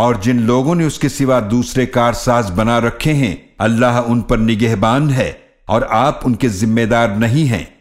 और जिन लोगों ने उसके सिवा दूसरे कारसाज बना रखे हैं, अल्लाह उन पर निगहबान है और आप उनके जिम्मेदार नहीं हैं।